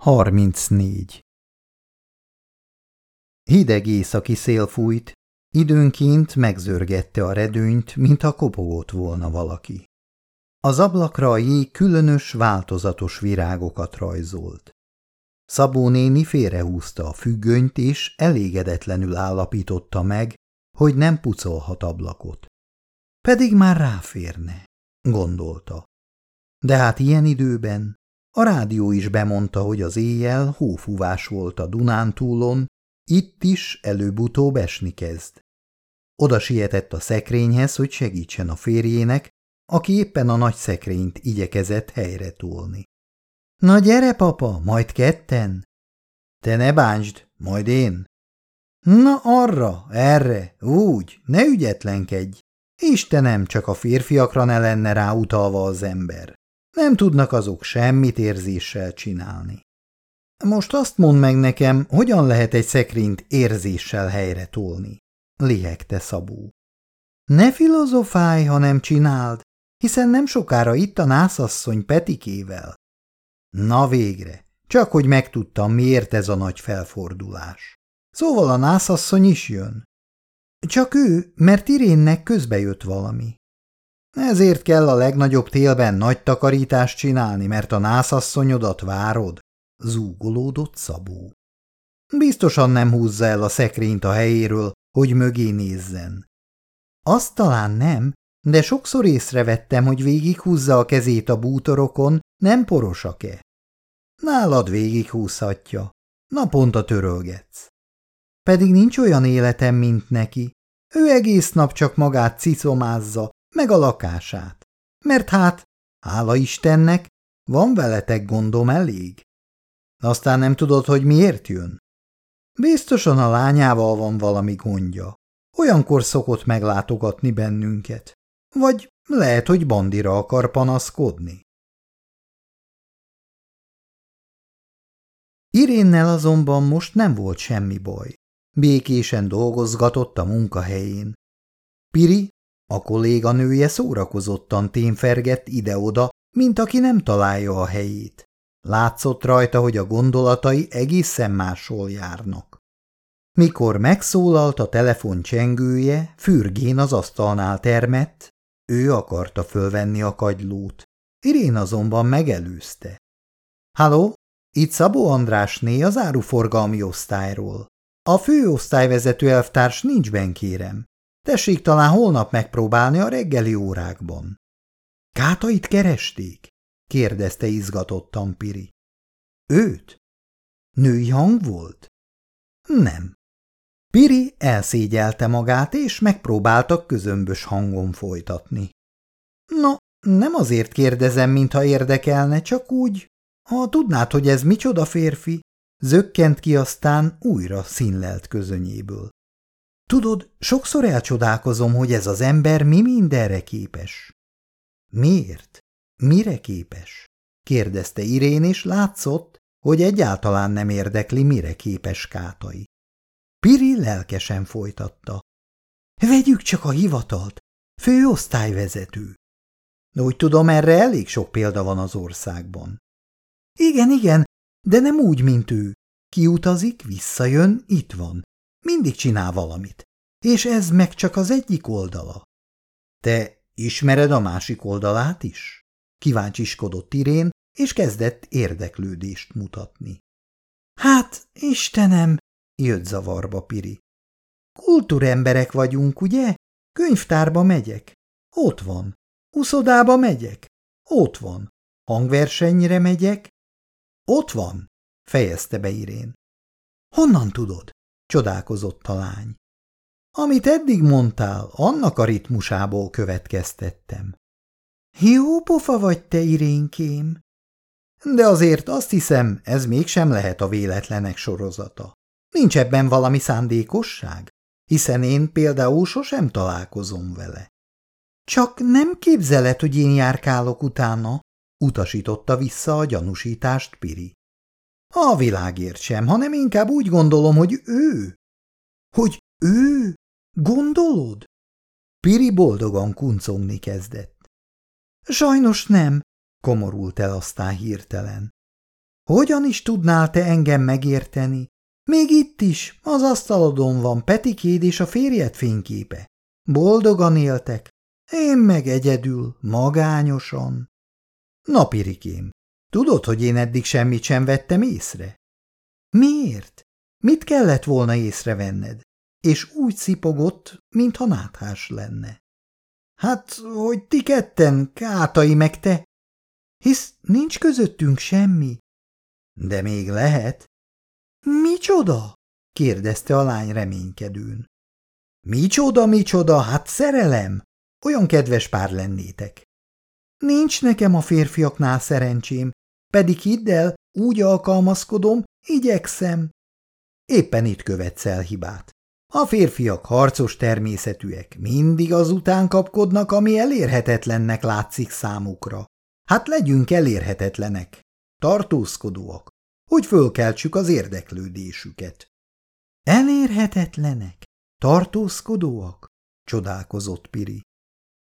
34. Hideg északi szél fújt, időnként megzörgette a redőnyt, mintha kopogott volna valaki. Az ablakra a jég különös, változatos virágokat rajzolt. Szabó néni félrehúzta a függönyt, és elégedetlenül állapította meg, hogy nem pucolhat ablakot. Pedig már ráférne, gondolta. De hát ilyen időben a rádió is bemondta, hogy az éjjel hófúvás volt a Dunántúlon, itt is előbb-utóbb esni kezd. Oda sietett a szekrényhez, hogy segítsen a férjének, aki éppen a nagy szekrényt igyekezett helyre tolni. – Na gyere, papa, majd ketten! – Te ne bántsd, majd én! – Na arra, erre, úgy, ne ügyetlenkedj! Istenem, csak a férfiakra ne lenne rá utalva az ember. Nem tudnak azok semmit érzéssel csinálni. Most azt mondd meg nekem, hogyan lehet egy szekrényt érzéssel helyre tolni? Lihegte Szabó. Ne filozofálj, ha nem csináld, hiszen nem sokára itt a nászasszony Petikével. Na végre, csak hogy megtudtam, miért ez a nagy felfordulás. Szóval a nászasszony is jön. Csak ő, mert Irénnek közbejött valami. Ezért kell a legnagyobb télben nagy takarítást csinálni, mert a nászasszonyodat várod, zúgolódott Szabó. Biztosan nem húzza el a szekrényt a helyéről, hogy mögé nézzen. Azt talán nem, de sokszor észrevettem, hogy végighúzza a kezét a bútorokon, nem porosak-e. Nálad végighúzhatja, naponta törölgetsz. Pedig nincs olyan életem, mint neki. Ő egész nap csak magát cicomázza, meg a lakását. Mert hát, hála Istennek, van veletek gondom elég. Aztán nem tudod, hogy miért jön? Biztosan a lányával van valami gondja. Olyankor szokott meglátogatni bennünket. Vagy lehet, hogy bandira akar panaszkodni. Irénnel azonban most nem volt semmi baj. Békésen dolgozgatott a munkahelyén. Piri a kolléganője szórakozottan témfergett ide-oda, mint aki nem találja a helyét. Látszott rajta, hogy a gondolatai egészen máshol járnak. Mikor megszólalt a telefon csengője, fürgén az asztalnál termett, ő akarta fölvenni a kagylót. Irén azonban megelőzte. – Halló, itt Szabó Andrásné az áruforgalmi osztályról. A főosztályvezető elvtárs nincs ben, kérem. Tessék talán holnap megpróbálni a reggeli órákban. Kátait keresték? kérdezte izgatottan Piri. Őt? Női hang volt? Nem. Piri elszégyelte magát, és megpróbáltak közömbös hangon folytatni. No, nem azért kérdezem, mintha érdekelne, csak úgy, ha tudnád, hogy ez micsoda férfi, zökkent ki aztán újra színlelt közönyéből. Tudod, sokszor elcsodálkozom, hogy ez az ember mi mindenre képes. Miért? Mire képes? kérdezte Irén, és látszott, hogy egyáltalán nem érdekli, mire képes Kátai. Piri lelkesen folytatta. Vegyük csak a hivatalt, főosztályvezető. Úgy tudom, erre elég sok példa van az országban. Igen, igen, de nem úgy, mint ő. Kiutazik, visszajön, itt van. Mindig csinál valamit. És ez meg csak az egyik oldala. Te ismered a másik oldalát is? Kíváncsiskodott Irén, és kezdett érdeklődést mutatni. Hát, Istenem, jött zavarba Piri. Kultúremberek vagyunk, ugye? Könyvtárba megyek. Ott van. Uszodába megyek. Ott van. Hangversenyre megyek. Ott van, fejezte be Irén. Honnan tudod? Csodálkozott a lány. Amit eddig mondtál, annak a ritmusából következtettem. Jó pofa vagy te, Irénkém. De azért azt hiszem, ez mégsem lehet a véletlenek sorozata. Nincs ebben valami szándékosság, hiszen én például sosem találkozom vele. Csak nem képzeled, hogy én járkálok utána, utasította vissza a gyanúsítást Piri. A világért sem, hanem inkább úgy gondolom, hogy ő. Hogy ő? Gondolod? Piri boldogan kuncogni kezdett. Sajnos nem, komorult el aztán hirtelen. Hogyan is tudnál te engem megérteni? Még itt is, az asztalodon van Petikéd és a férjed fényképe. Boldogan éltek, én meg egyedül, magányosan. Napirikém, tudod, hogy én eddig semmit sem vettem észre? Miért? Mit kellett volna észrevenned? És úgy szipogott, mintha náthás lenne. Hát, hogy ti ketten, Kátai meg te. Hisz nincs közöttünk semmi. De még lehet. Micsoda? kérdezte a lány reménykedőn. Micsoda, micsoda, hát szerelem! Olyan kedves pár lennétek. Nincs nekem a férfiaknál szerencsém, pedig hidd el, úgy alkalmazkodom, igyekszem. Éppen itt követsz el hibát. A férfiak harcos természetűek, mindig azután kapkodnak, ami elérhetetlennek látszik számukra. Hát legyünk elérhetetlenek, tartózkodóak, hogy fölkeltsük az érdeklődésüket. Elérhetetlenek? Tartózkodóak? Csodálkozott Piri.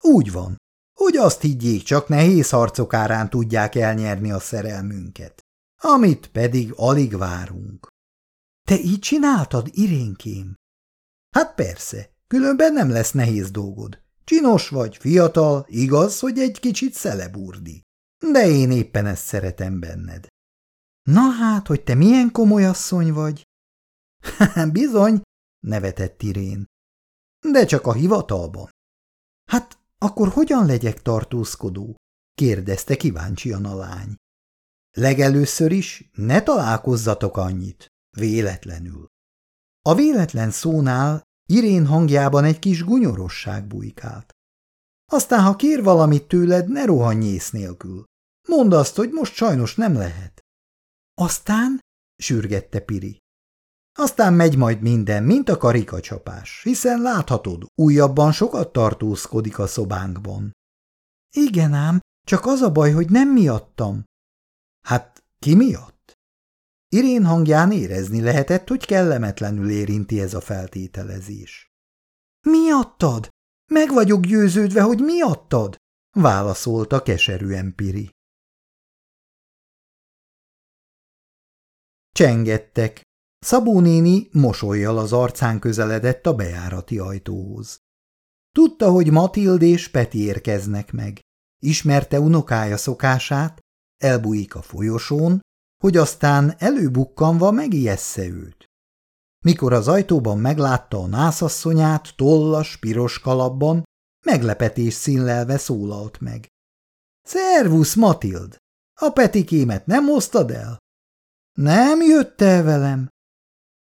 Úgy van, hogy azt higgyék, csak nehéz harcok árán tudják elnyerni a szerelmünket, amit pedig alig várunk. Te így csináltad, Irénkém? Hát persze, különben nem lesz nehéz dolgod. Csinos vagy, fiatal, igaz, hogy egy kicsit szeleburdi. De én éppen ezt szeretem benned. Na hát, hogy te milyen komoly asszony vagy? Bizony, nevetett Irén. De csak a hivatalban. Hát akkor hogyan legyek tartózkodó? kérdezte kíváncsian a lány. Legelőször is ne találkozzatok annyit, véletlenül. A véletlen szónál Irén hangjában egy kis gunyorosság bujkált. Aztán, ha kér valamit tőled, ne rohanj ész nélkül. Mondd azt, hogy most sajnos nem lehet. Aztán? sürgette Piri. Aztán megy majd minden, mint a karikacsapás, hiszen láthatod, újabban sokat tartózkodik a szobánkban. Igen ám, csak az a baj, hogy nem miattam. Hát ki miatt? Irén hangján érezni lehetett, hogy kellemetlenül érinti ez a feltételezés. Miattad? Meg vagyok győződve, hogy miattad? válaszolta keserűen Piri. Csengettek. Szabó néni mosolyjal az arcán közeledett a bejárati ajtóhoz. Tudta, hogy Matild és Peti érkeznek meg. Ismerte unokája szokását, elbújik a folyosón, hogy aztán előbukkanva megijessze őt. Mikor az ajtóban meglátta a nászasszonyát tollas, piros kalapban, meglepetés színlelve szólalt meg. – Szervusz, Matild! A petikémet nem hoztad el? Nem jött el velem?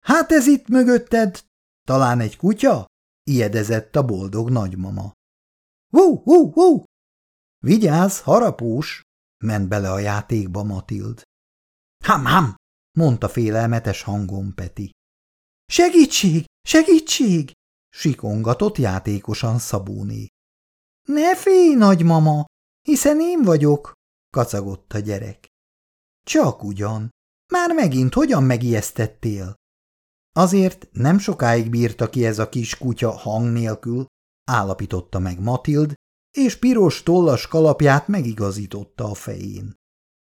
Hát ez itt mögötted, talán egy kutya? Ijedezett a boldog nagymama. Hú, hú, hú! Vigyázz, harapós! ment bele a játékba Matild. Ham, ham! mondta félelmetes hangon Peti. Segítség, segítség! sikongatott játékosan Szabóné. Ne félj, nagymama, hiszen én vagyok, kacagott a gyerek. Csak ugyan. Már megint hogyan megijesztettél? Azért nem sokáig bírta ki ez a kis kutya hang nélkül, állapította meg Matild, és piros tollas kalapját megigazította a fején.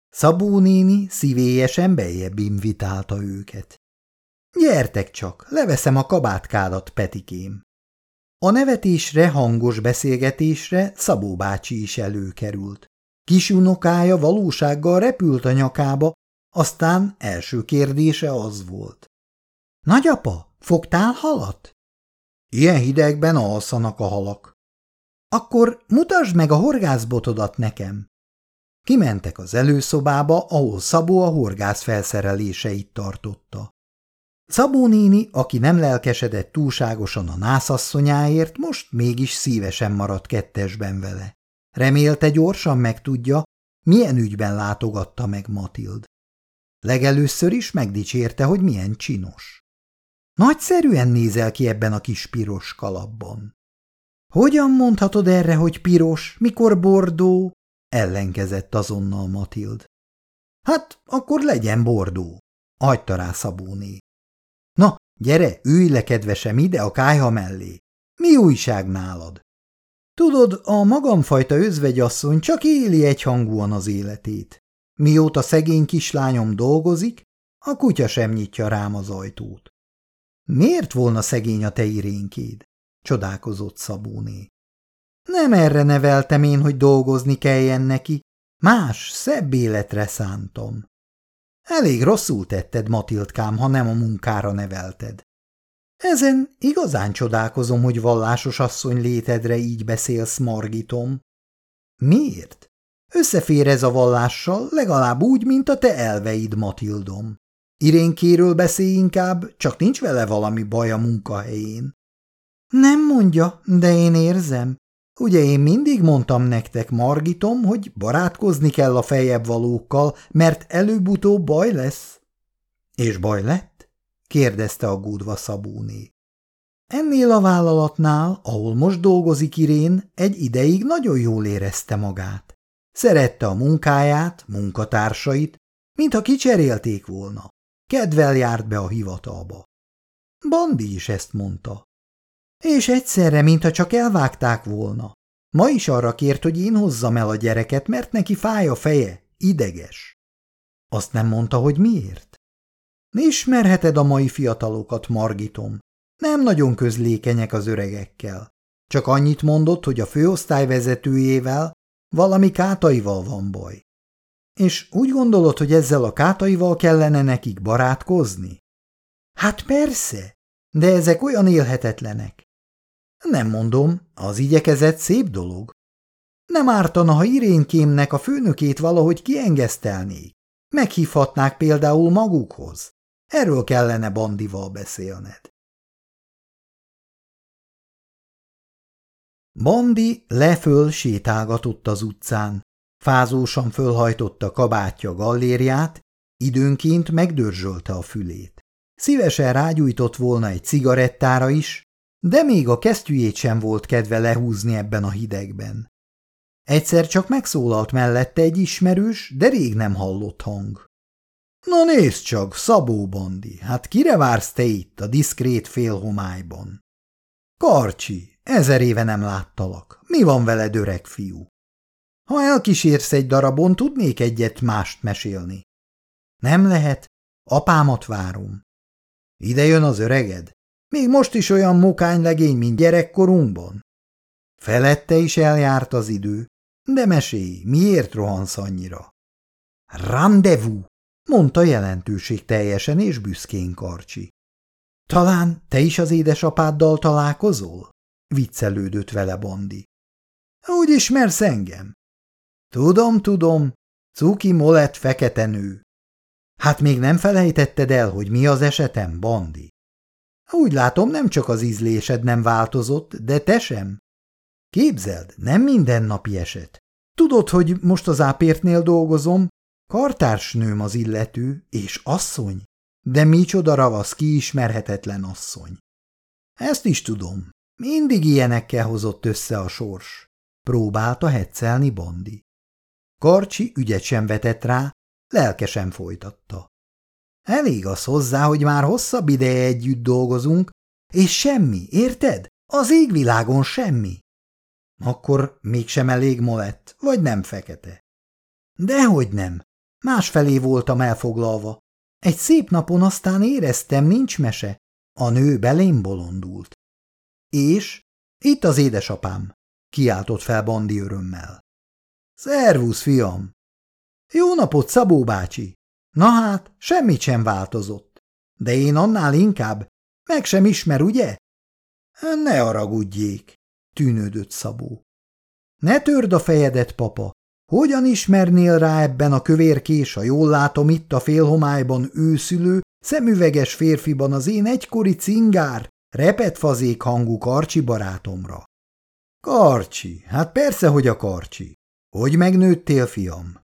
Szabó néni szívélyesen beljebb invitálta őket. Gyertek csak, leveszem a kabátkádat, Petikém. A nevetésre, hangos beszélgetésre Szabó bácsi is előkerült. Kis unokája valósággal repült a nyakába, aztán első kérdése az volt. Nagyapa, fogtál halat? Ilyen hidegben alszanak a halak. Akkor mutasd meg a horgászbotodat nekem. Kimentek az előszobába, ahol Szabó a horgász felszereléseit tartotta. Szabó néni, aki nem lelkesedett túlságosan a nászasszonyáért, most mégis szívesen maradt kettesben vele. Remélte gyorsan megtudja, milyen ügyben látogatta meg Matild. Legelőször is megdicsérte, hogy milyen csinos. Nagyszerűen nézel ki ebben a kis piros kalapban. Hogyan mondhatod erre, hogy piros, mikor bordó? ellenkezett azonnal Matild. Hát, akkor legyen bordó, hagyta rá Szabóné. Na, gyere, ülj le, kedvesem, ide a kájha mellé. Mi újság nálad? Tudod, a magamfajta özvegyasszony csak éli egyhangúan az életét. Mióta szegény kislányom dolgozik, a kutya sem nyitja rám az ajtót. Miért volna szegény a te irénkéd? csodálkozott Szabóné. Nem erre neveltem én, hogy dolgozni kelljen neki, más, szebb életre szántom. Elég rosszul tetted, Matildkám, ha nem a munkára nevelted. Ezen igazán csodálkozom, hogy vallásos asszony létedre így beszélsz, Margitom. Miért? Összefér ez a vallással legalább úgy, mint a te elveid, Matildom. Irénkéről beszélj inkább, csak nincs vele valami baj a munkahelyén. Nem mondja, de én érzem. Ugye én mindig mondtam nektek, Margitom, hogy barátkozni kell a fejebb valókkal, mert előbb-utóbb baj lesz. És baj lett? kérdezte aggódva Szabóné. Ennél a vállalatnál, ahol most dolgozik Irén, egy ideig nagyon jól érezte magát. Szerette a munkáját, munkatársait, mintha kicserélték volna. Kedvel járt be a hivatalba. Bandi is ezt mondta. És egyszerre, mintha csak elvágták volna. Ma is arra kért, hogy én hozzam el a gyereket, mert neki fáj a feje, ideges. Azt nem mondta, hogy miért? Ismerheted a mai fiatalokat, Margitom. Nem nagyon közlékenyek az öregekkel. Csak annyit mondott, hogy a főosztály vezetőjével valami kátaival van baj. És úgy gondolod, hogy ezzel a kátaival kellene nekik barátkozni? Hát persze, de ezek olyan élhetetlenek. Nem mondom, az igyekezet szép dolog. Nem ártana, ha Irénkémnek a főnökét valahogy kiengesztelnék. Meghívhatnák például magukhoz. Erről kellene Bandival beszélned. Bandi leföl sétálgatott az utcán. Fázósan fölhajtotta kabátja gallériát, időnként megdörzsölte a fülét. Szívesen rágyújtott volna egy cigarettára is, de még a kesztyűjét sem volt kedve lehúzni ebben a hidegben. Egyszer csak megszólalt mellette egy ismerős, de rég nem hallott hang. – Na nézd csak, Szabó Bandi, hát kire vársz te itt a diszkrét félhomályban? – Karcsi, ezer éve nem láttalak. Mi van veled, öreg fiú? Ha elkísérsz egy darabon, tudnék egyet mást mesélni. Nem lehet, apámat várom. Ide jön az öreged? Még most is olyan mukány legény, mint gyerekkorunkban? Felette is eljárt az idő, de mesélj, miért rohansz annyira? Rendezvú, mondta jelentőség teljesen és büszkén Karcsi. Talán te is az édesapáddal találkozol? viccelődött vele Bondi. Úgy ismersz engem? Tudom, tudom, Cuki Molett fekete nő. Hát még nem felejtetted el, hogy mi az esetem, Bandi? Úgy látom, nem csak az ízlésed nem változott, de te sem. Képzeld, nem mindennapi eset. Tudod, hogy most az ápértnél dolgozom, kartársnőm az illető, és asszony, de micsoda ravasz, kiismerhetetlen asszony. Ezt is tudom, mindig ilyenekkel hozott össze a sors. Próbálta heccelni Bondi. Karcsi ügyet sem vetett rá, lelkesen folytatta. Elég az hozzá, hogy már hosszabb ideje együtt dolgozunk, és semmi, érted? Az égvilágon semmi. Akkor mégsem elég molett, vagy nem fekete. Dehogy nem. Másfelé voltam elfoglalva. Egy szép napon aztán éreztem, nincs mese. A nő belém bolondult. És? Itt az édesapám, kiáltott fel Bandi örömmel. Szervusz, fiam! Jó napot, Szabó bácsi! Na hát, semmit sem változott. De én annál inkább. Meg sem ismer, ugye? Ne aragudjék, tűnődött Szabó. Ne törd a fejedet, papa. Hogyan ismernél rá ebben a kövérkés, ha jól látom itt a félhomályban őszülő, szemüveges férfiban az én egykori cingár, repet fazék hangú Karcsi barátomra? Karcsi, hát persze, hogy a Karcsi. Hogy megnőttél, fiam?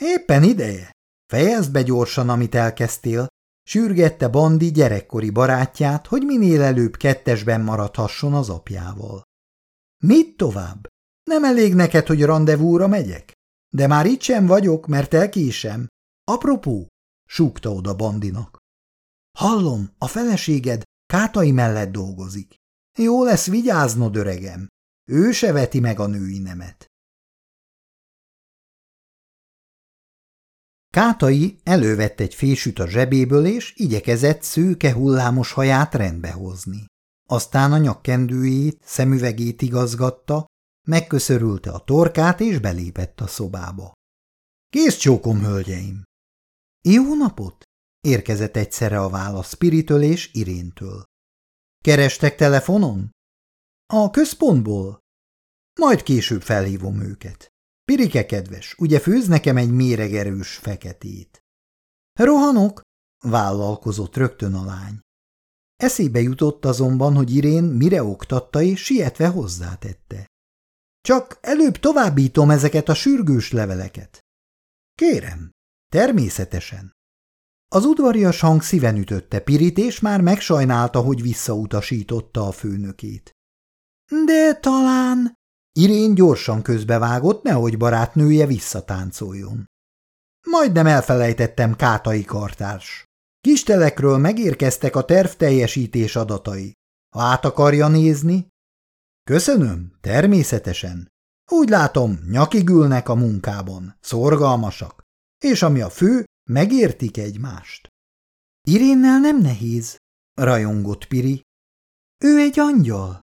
Éppen ideje. Fejezd be gyorsan, amit elkezdtél, sürgette Bandi gyerekkori barátját, hogy minél előbb kettesben maradhasson az apjával. Mit tovább? Nem elég neked, hogy rendezvúra megyek? De már itt sem vagyok, mert elkésem. Apropó, súgta oda Bandinak. Hallom, a feleséged Kátai mellett dolgozik. Jó lesz vigyáznod, öregem. Ő se veti meg a női nemet. Kátai elővett egy fésűt a zsebéből, és igyekezett szőke hullámos haját rendbehozni. Aztán a nyakkendőjét, szemüvegét igazgatta, megköszörülte a torkát, és belépett a szobába. – Kész csókom, hölgyeim! – Jó napot! – érkezett egyszerre a válasz Spiritől és Iréntől. – Kerestek telefonon? – A központból? – Majd később felhívom őket. Pirike kedves, ugye főz nekem egy méregerős feketét? Rohanok, vállalkozott rögtön a lány. Eszébe jutott azonban, hogy Irén mire oktatta, és sietve hozzátette. Csak előbb továbbítom ezeket a sürgős leveleket. Kérem, természetesen. Az udvarias hang szíven ütötte Pirit, és már megsajnálta, hogy visszautasította a főnökét. De talán... Irén gyorsan közbevágott, nehogy barátnője visszatáncoljon. Majdnem elfelejtettem Kátai kartárs. Kistelekről megérkeztek a terv teljesítés adatai. Ha át akarja nézni? Köszönöm, természetesen. Úgy látom, nyakig ülnek a munkában, szorgalmasak. És ami a fő, megértik egymást. Irénnel nem nehéz, rajongott Piri. Ő egy angyal.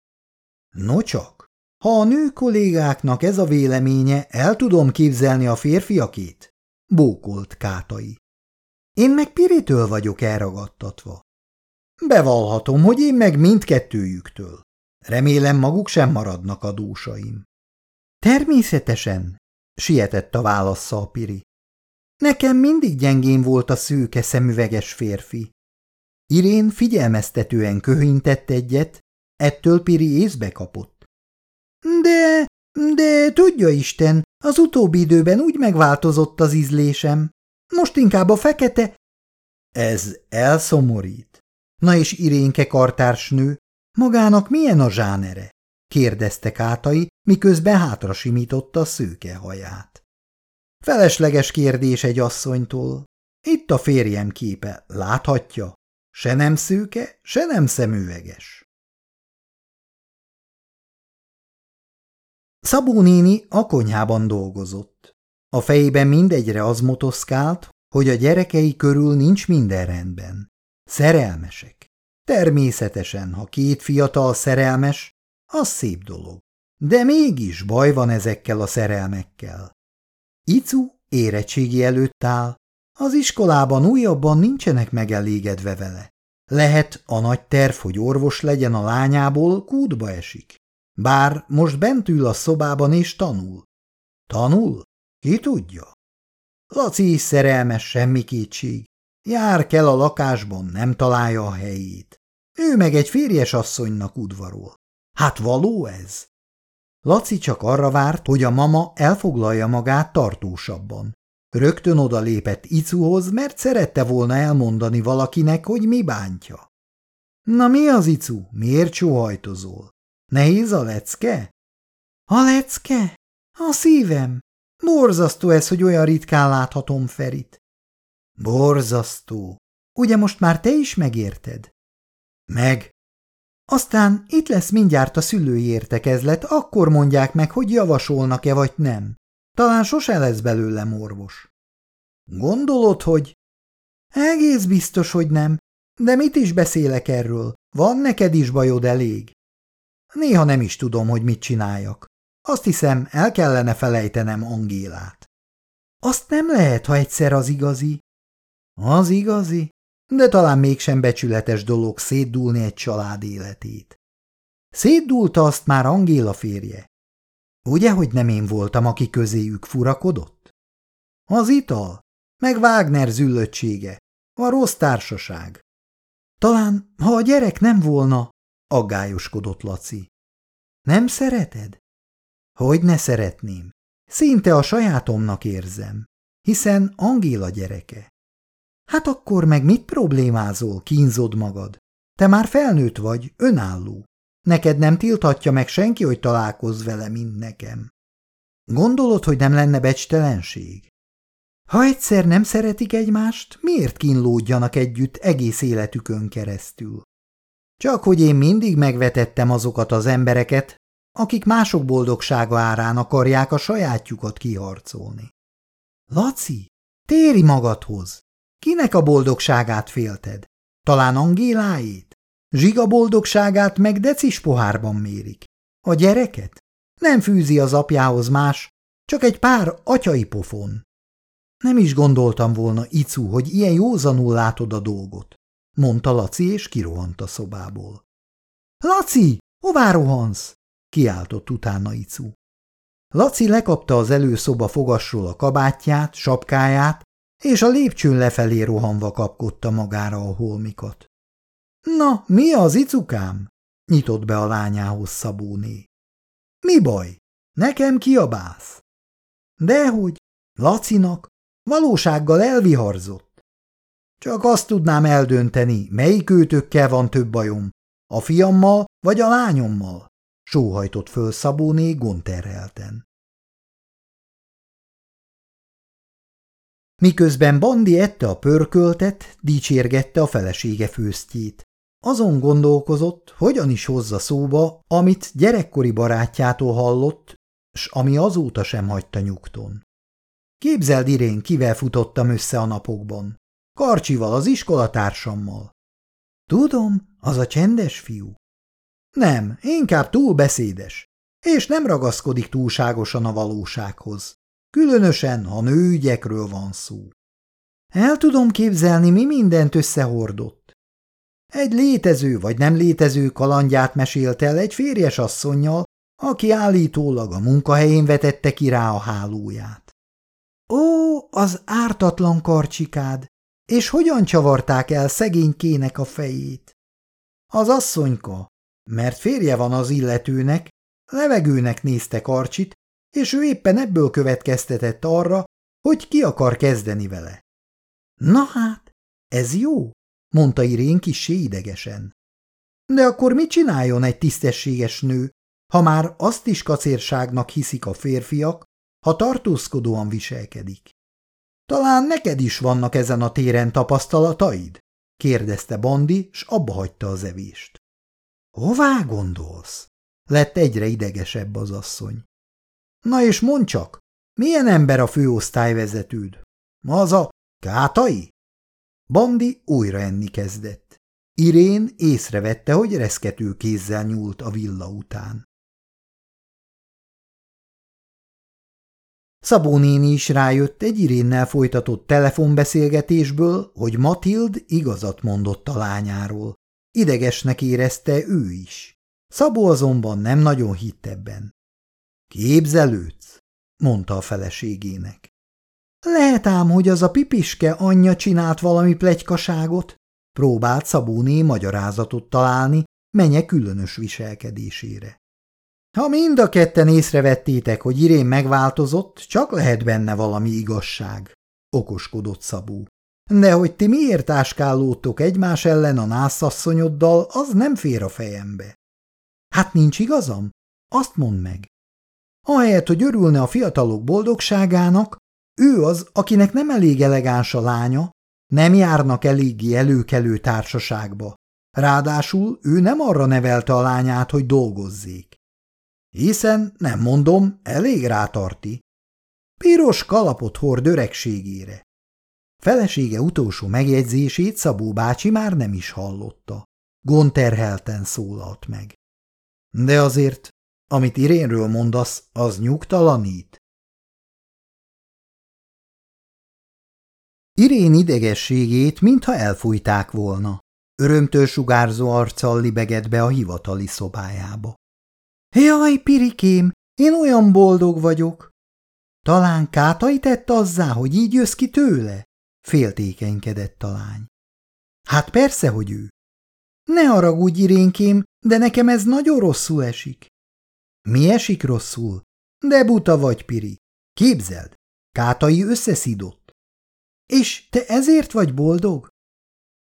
Nocsak. Ha a nő kollégáknak ez a véleménye, el tudom képzelni a férfiakét? Bókolt Kátai. Én meg Piritől vagyok elragadtatva. Bevallhatom, hogy én meg mindkettőjüktől. Remélem maguk sem maradnak a dúsaim. Természetesen, sietett a válasza a Piri. Nekem mindig gyengén volt a szőke szemüveges férfi. Irén figyelmeztetően köhintett egyet, ettől Piri észbe kapott. De, de tudja Isten, az utóbbi időben úgy megváltozott az ízlésem. Most inkább a fekete... Ez elszomorít. Na és Irénke kartársnő, magának milyen a zsánere? kérdezte Kátai, miközben hátra simította a szőke haját. Felesleges kérdés egy asszonytól. Itt a férjem képe, láthatja? Se nem szőke, se nem szemüveges. Szabó néni a konyhában dolgozott. A fejében mindegyre az motoszkált, hogy a gyerekei körül nincs minden rendben. Szerelmesek. Természetesen, ha két fiatal szerelmes, az szép dolog. De mégis baj van ezekkel a szerelmekkel. Icu érettségi előtt áll, az iskolában újabban nincsenek megelégedve vele. Lehet a nagy terv, hogy orvos legyen a lányából, kútba esik. Bár most bent ül a szobában és tanul. Tanul? Ki tudja? Laci is szerelmes, semmi kétség. Jár kell a lakásban, nem találja a helyét. Ő meg egy férjes asszonynak udvarol. Hát való ez? Laci csak arra várt, hogy a mama elfoglalja magát tartósabban. Rögtön oda lépett Icuhoz, mert szerette volna elmondani valakinek, hogy mi bántja. Na mi az, Icu? Miért sóhajtozol? Nehéz a lecke? A lecke? A szívem. Borzasztó ez, hogy olyan ritkán láthatom Ferit. Borzasztó. Ugye most már te is megérted? Meg. Aztán itt lesz mindjárt a szülői értekezlet, akkor mondják meg, hogy javasolnak-e vagy nem. Talán sose lesz belőlem orvos. Gondolod, hogy... Egész biztos, hogy nem. De mit is beszélek erről? Van neked is bajod elég? Néha nem is tudom, hogy mit csináljak. Azt hiszem, el kellene felejtenem Angélát. Azt nem lehet, ha egyszer az igazi. Az igazi? De talán mégsem becsületes dolog szétdúlni egy család életét. Szétdúlta azt már Angéla férje. Ugye, hogy nem én voltam, aki közéjük furakodott? Az ital, meg Wagner züllöttsége, a rossz társaság. Talán, ha a gyerek nem volna, aggályoskodott Laci. Nem szereted? Hogy ne szeretném? Szinte a sajátomnak érzem, hiszen Angéla gyereke. Hát akkor meg mit problémázol, kínzod magad? Te már felnőtt vagy, önálló. Neked nem tilthatja meg senki, hogy találkozz vele, mint nekem. Gondolod, hogy nem lenne becstelenség? Ha egyszer nem szeretik egymást, miért kínlódjanak együtt egész életükön keresztül? Csak hogy én mindig megvetettem azokat az embereket, akik mások boldogsága árán akarják a sajátjukat kiharcolni. Laci, Téri magadhoz! Kinek a boldogságát félted? Talán Angéláét? Zsiga boldogságát meg decis pohárban mérik. A gyereket? Nem fűzi az apjához más, csak egy pár atyai pofon. Nem is gondoltam volna, Icu, hogy ilyen józanul látod a dolgot, mondta Laci, és kirohant a szobából. Laci, hová rohansz? kiáltott utána Icu. Laci lekapta az előszoba fogasról a kabátját, sapkáját, és a lépcsőn lefelé rohanva kapkodta magára a holmikat. – Na, mi az, icukám? – nyitott be a lányához Szabóné. – Mi baj? Nekem kiabálsz? – Dehogy, Lacinak, valósággal elviharzott. Csak azt tudnám eldönteni, melyik őtökkel van több bajom, a fiammal vagy a lányommal, sóhajtott föl Szabóné gonterhelten. Miközben Bandi ette a pörköltet, dicsérgette a felesége főztjét. Azon gondolkozott, hogyan is hozza szóba, amit gyerekkori barátjától hallott, s ami azóta sem hagyta nyugton. Képzeld, Irén, kivel futottam össze a napokban. Karcsival, az iskolatársammal. Tudom, az a csendes fiú. Nem, inkább túl beszédes, és nem ragaszkodik túlságosan a valósághoz. Különösen, ha nőügyekről van szó. El tudom képzelni, mi mindent összehordott. Egy létező vagy nem létező kalandját mesélt el egy férjes asszonynal, aki állítólag a munkahelyén vetette ki rá a hálóját. Ó, az ártatlan karcsikád! És hogyan csavarták el szegénykének a fejét? Az asszonyka, mert férje van az illetőnek, levegőnek nézte karcsit, és ő éppen ebből következtetett arra, hogy ki akar kezdeni vele. Na hát, ez jó, mondta Irén kissé idegesen. De akkor mit csináljon egy tisztességes nő, ha már azt is kacérságnak hiszik a férfiak, ha tartózkodóan viselkedik? Talán neked is vannak ezen a téren tapasztalataid? kérdezte Bandi, s abba hagyta az evést. Hová gondolsz? Lett egyre idegesebb az asszony. Na és mondd csak, milyen ember a főosztályvezetőd? Az a kátai? Bandi újra enni kezdett. Irén észrevette, hogy reszkető kézzel nyúlt a villa után. Szabó néni is rájött egy Irénnel folytatott telefonbeszélgetésből, hogy Matild igazat mondott a lányáról. Idegesnek érezte ő is. Szabó azonban nem nagyon hitt ebben. Képzelődsz? mondta a feleségének. Lehet ám, hogy az a pipiske anyja csinált valami plegykaságot? Próbált Szabóné magyarázatot találni menye különös viselkedésére. Ha mind a ketten észrevettétek, hogy Irén megváltozott, csak lehet benne valami igazság, okoskodott Szabó. De hogy ti miért áskálódtok egymás ellen a nászasszonyoddal, az nem fér a fejembe. Hát nincs igazam? Azt mondd meg. Ahelyett, hogy örülne a fiatalok boldogságának, ő az, akinek nem elég elegáns a lánya, nem járnak eléggé előkelő társaságba. Ráadásul ő nem arra nevelte a lányát, hogy dolgozzék. Hiszen, nem mondom, elég rátarti. Piros kalapot hord öregségére. Felesége utolsó megjegyzését Szabó bácsi már nem is hallotta. Gonterhelten szólalt meg. De azért amit Irénről mondasz, az nyugtalanít? Irén idegességét, mintha elfújták volna. Örömtől sugárzó arccal libegett be a hivatali szobájába. Jaj, pirikém, én olyan boldog vagyok! Talán kátai tett azzá, hogy így jössz ki tőle? Féltékenykedett a lány. Hát persze, hogy ő. Ne haragudj, Irénkém, de nekem ez nagyon rosszul esik. Mi esik rosszul? De buta vagy, Piri. Képzeld, Kátai összeszidott. És te ezért vagy boldog?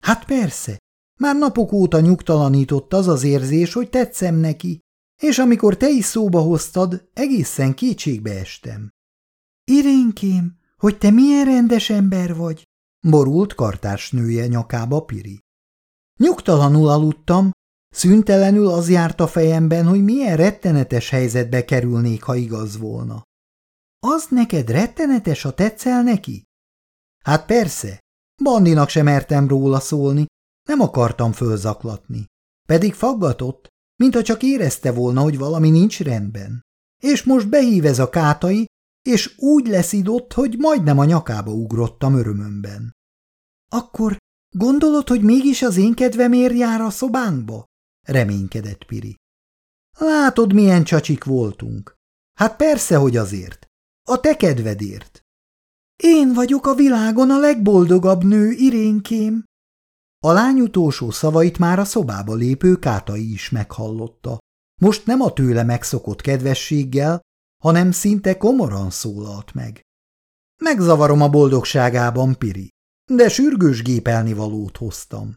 Hát persze, már napok óta nyugtalanított az az érzés, hogy tetszem neki, és amikor te is szóba hoztad, egészen kétségbe estem. Irénkém, hogy te milyen rendes ember vagy, borult kartársnője nyakába Piri. Nyugtalanul aludtam, Szüntelenül az járt a fejemben, hogy milyen rettenetes helyzetbe kerülnék, ha igaz volna. Az neked rettenetes, ha tetszel neki? Hát persze, Bandinak sem mertem róla szólni, nem akartam fölzaklatni. Pedig faggatott, mintha csak érezte volna, hogy valami nincs rendben. És most behív ez a kátai, és úgy leszidott, hogy majdnem a nyakába ugrottam örömömben. Akkor gondolod, hogy mégis az én kedvemért jár a szobánkba? reménykedett Piri. Látod, milyen csacsik voltunk. Hát persze, hogy azért. A te kedvedért. Én vagyok a világon a legboldogabb nő, Irénkém. A lány utolsó szavait már a szobába lépő Kátai is meghallotta. Most nem a tőle megszokott kedvességgel, hanem szinte komoran szólalt meg. Megzavarom a boldogságában, Piri, de sürgős gépelni valót hoztam.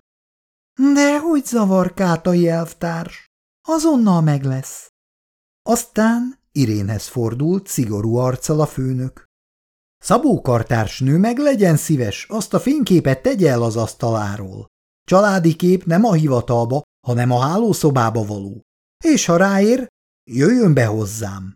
De hogy zavar, Kátai elvtárs? Azonnal meg lesz. Aztán Irénhez fordult szigorú arccal a főnök. Szabó kartársnő meg legyen szíves, azt a fényképet tegye el az asztaláról. Családi kép nem a hivatalba, hanem a hálószobába való. És ha ráér, jöjjön be hozzám.